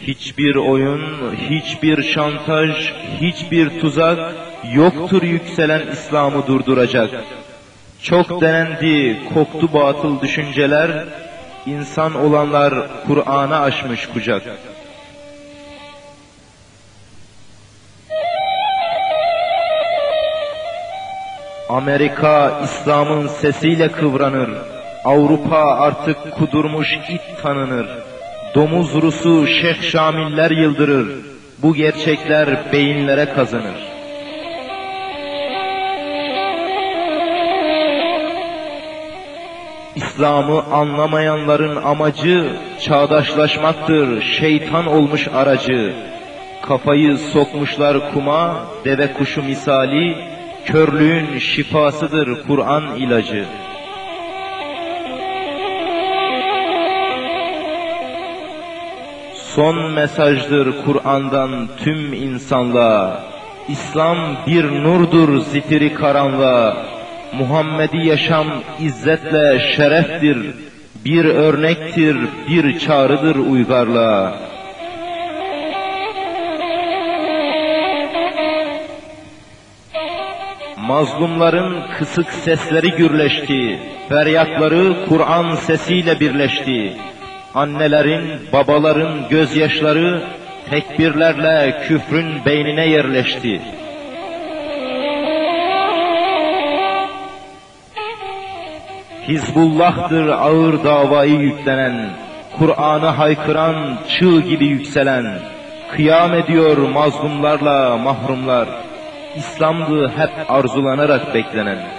Hiçbir oyun, hiçbir şantaj, hiçbir tuzak yoktur yükselen İslam'ı durduracak. Çok denendi, koktu batıl düşünceler, insan olanlar Kur'an'a açmış kucak. Amerika İslam'ın sesiyle kıvranır. Avrupa artık kudurmuş it tanınır. Domuz Rusu Şeyh Şamiller yıldırır. Bu gerçekler beyinlere kazanır. İslam'ı anlamayanların amacı çağdaşlaşmaktır, şeytan olmuş aracı. Kafayı sokmuşlar kuma, deve kuşu misali, körlüğün şifasıdır Kur'an ilacı. Son mesajdır Kur'an'dan tüm insanlığa. İslam bir nurdur zifiri karanlığa. Muhammedi yaşam izzetle şereftir. Bir örnektir, bir çağrıdır uygarlığa. Mazlumların kısık sesleri gürleşti. Feryatları Kur'an sesiyle birleşti. Annelerin, babaların gözyaşları tekbirlerle küfrün beynine yerleşti. Hizbullah'tır ağır davayı yüklenen, Kur'an'ı haykıran çığ gibi yükselen, kıyam ediyor mazlumlarla mahrumlar, İslam'dı hep arzulanarak beklenen.